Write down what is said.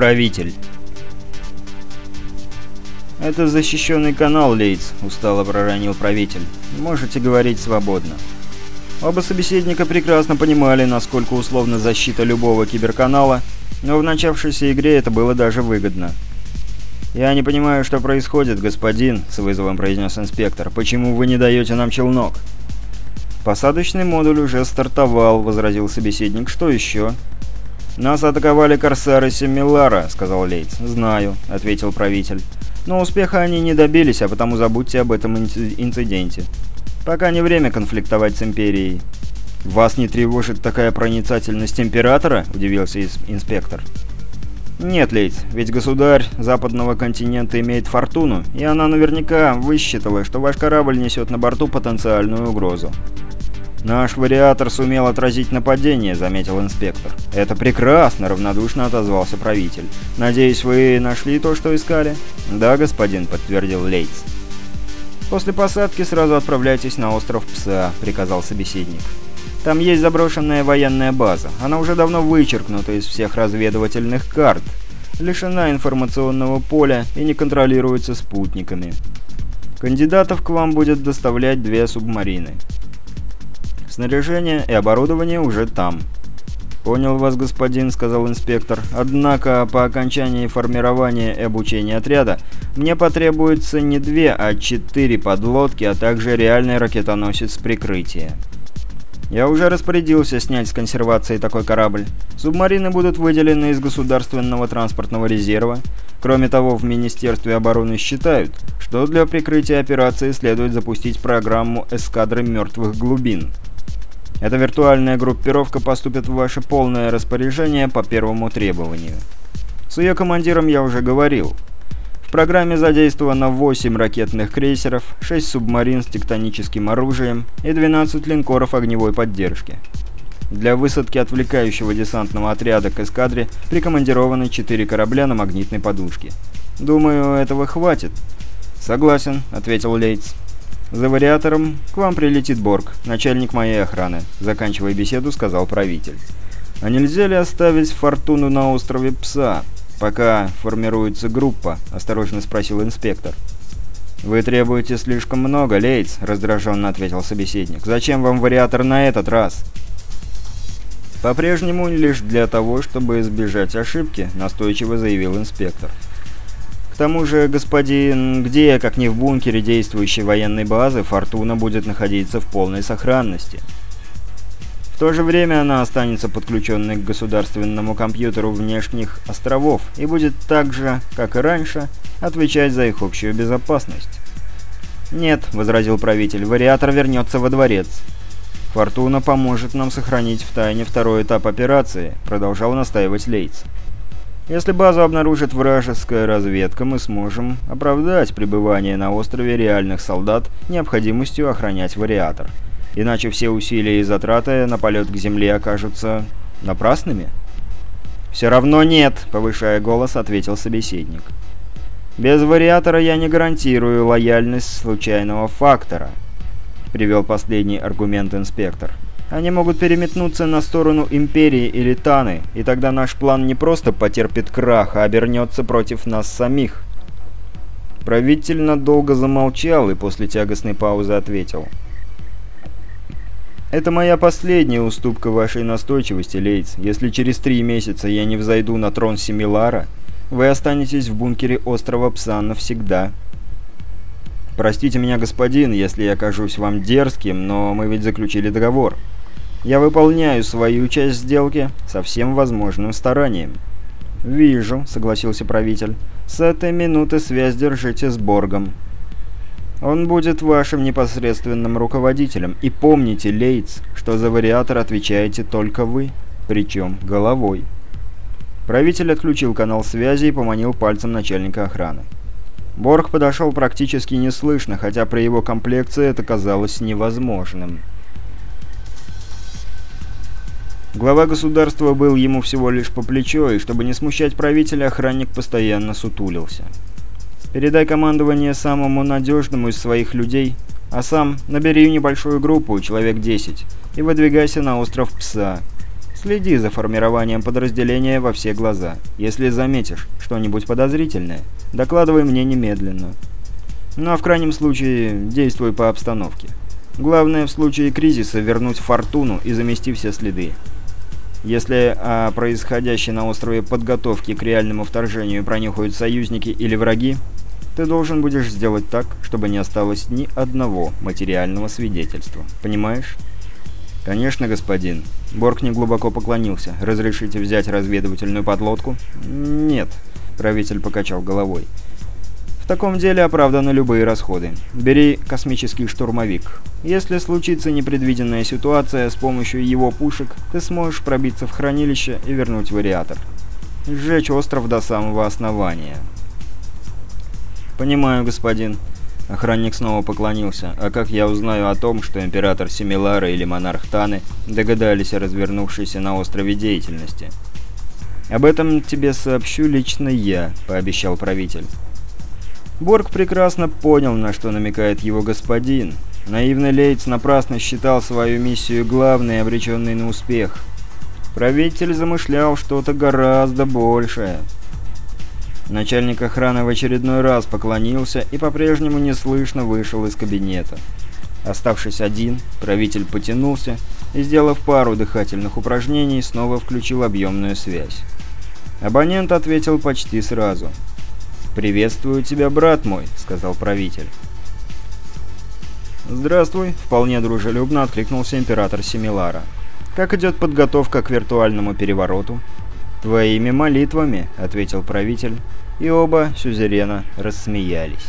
Правитель. «Это защищенный канал, Лейтс», — устало проронил правитель. «Можете говорить свободно». Оба собеседника прекрасно понимали, насколько условна защита любого киберканала, но в начавшейся игре это было даже выгодно. «Я не понимаю, что происходит, господин», — с вызовом произнес инспектор. «Почему вы не даете нам челнок?» «Посадочный модуль уже стартовал», — возразил собеседник. «Что еще?» «Нас атаковали корсары Семилара», — сказал Лейтс. «Знаю», — ответил правитель. «Но успеха они не добились, а потому забудьте об этом инциденте. Пока не время конфликтовать с Империей». «Вас не тревожит такая проницательность Императора?» — удивился инспектор. «Нет, Лейтс, ведь государь западного континента имеет фортуну, и она наверняка высчитала, что ваш корабль несет на борту потенциальную угрозу». «Наш вариатор сумел отразить нападение», — заметил инспектор. «Это прекрасно», — равнодушно отозвался правитель. «Надеюсь, вы нашли то, что искали?» «Да, господин», — подтвердил Лейтс. «После посадки сразу отправляйтесь на остров Пса», — приказал собеседник. Там есть заброшенная военная база. Она уже давно вычеркнута из всех разведывательных карт, лишена информационного поля и не контролируется спутниками. Кандидатов к вам будет доставлять две субмарины. Снаряжение и оборудование уже там. «Понял вас, господин», — сказал инспектор. «Однако по окончании формирования и обучения отряда мне потребуется не две, а четыре подлодки, а также реальный ракетоносец прикрытия». Я уже распорядился снять с консервации такой корабль. Субмарины будут выделены из государственного транспортного резерва. Кроме того, в Министерстве обороны считают, что для прикрытия операции следует запустить программу эскадры мертвых глубин. Эта виртуальная группировка поступит в ваше полное распоряжение по первому требованию. С ее командиром я уже говорил. В программе задействовано 8 ракетных крейсеров, 6 субмарин с тектоническим оружием и 12 линкоров огневой поддержки. Для высадки отвлекающего десантного отряда к эскадре прикомандированы 4 корабля на магнитной подушке. Думаю, этого хватит. «Согласен», — ответил Лейтс. «За вариатором к вам прилетит Борг, начальник моей охраны», — заканчивая беседу, сказал правитель. «А нельзя ли оставить Фортуну на острове Пса?» «Пока формируется группа», — осторожно спросил инспектор. «Вы требуете слишком много, Лейтс», — раздраженно ответил собеседник. «Зачем вам вариатор на этот раз?» «По-прежнему лишь для того, чтобы избежать ошибки», — настойчиво заявил инспектор. «К тому же, господин, где, как не в бункере действующей военной базы, Фортуна будет находиться в полной сохранности?» то же время она останется подключенной к государственному компьютеру внешних островов и будет так же, как и раньше, отвечать за их общую безопасность. «Нет», — возразил правитель, — «вариатор вернется во дворец». «Фортуна поможет нам сохранить в тайне второй этап операции», — продолжал настаивать Лейтс. «Если базу обнаружит вражеская разведка, мы сможем оправдать пребывание на острове реальных солдат необходимостью охранять вариатор». Иначе все усилия и затраты на полет к Земле окажутся напрасными? «Все равно нет», — повышая голос, ответил собеседник. «Без вариатора я не гарантирую лояльность случайного фактора», — привел последний аргумент инспектор. «Они могут переметнуться на сторону Империи или Таны, и тогда наш план не просто потерпит крах, а обернется против нас самих». Правитель надолго замолчал и после тягостной паузы ответил. Это моя последняя уступка вашей настойчивости, Лейтс. Если через три месяца я не взойду на трон Семилара, вы останетесь в бункере острова Пса навсегда. Простите меня, господин, если я кажусь вам дерзким, но мы ведь заключили договор. Я выполняю свою часть сделки со всем возможным старанием. «Вижу», — согласился правитель. «С этой минуты связь держите с Боргом». Он будет вашим непосредственным руководителем. И помните, Лейтс, что за вариатор отвечаете только вы, причем головой. Правитель отключил канал связи и поманил пальцем начальника охраны. Борг подошел практически неслышно, хотя при его комплекции это казалось невозможным. Глава государства был ему всего лишь по плечо, и чтобы не смущать правителя, охранник постоянно сутулился. Передай командование самому надежному из своих людей, а сам набери небольшую группу, человек 10, и выдвигайся на остров Пса. Следи за формированием подразделения во все глаза. Если заметишь что-нибудь подозрительное, докладывай мне немедленно. Ну а в крайнем случае действуй по обстановке. Главное в случае кризиса вернуть фортуну и замести все следы. Если о происходящей на острове подготовке к реальному вторжению пронюхают союзники или враги, ты должен будешь сделать так, чтобы не осталось ни одного материального свидетельства. Понимаешь? «Конечно, господин». Борг неглубоко поклонился. «Разрешите взять разведывательную подлодку?» «Нет», — правитель покачал головой. «В таком деле оправданы любые расходы. Бери космический штурмовик. Если случится непредвиденная ситуация, с помощью его пушек ты сможешь пробиться в хранилище и вернуть вариатор. Сжечь остров до самого основания». «Понимаю, господин». Охранник снова поклонился. «А как я узнаю о том, что император Семилара или монарх Таны догадались о развернувшейся на острове деятельности?» «Об этом тебе сообщу лично я», — пообещал правитель. Борг прекрасно понял, на что намекает его господин. Наивный Лейтс напрасно считал свою миссию главной обреченной на успех. Правитель замышлял что-то гораздо большее. Начальник охраны в очередной раз поклонился и по-прежнему неслышно вышел из кабинета. Оставшись один, правитель потянулся и, сделав пару дыхательных упражнений, снова включил объемную связь. Абонент ответил почти сразу. «Приветствую тебя, брат мой», — сказал правитель. «Здравствуй», — вполне дружелюбно откликнулся император Семилара. «Как идет подготовка к виртуальному перевороту?» «Твоими молитвами», — ответил правитель, и оба сюзерена рассмеялись.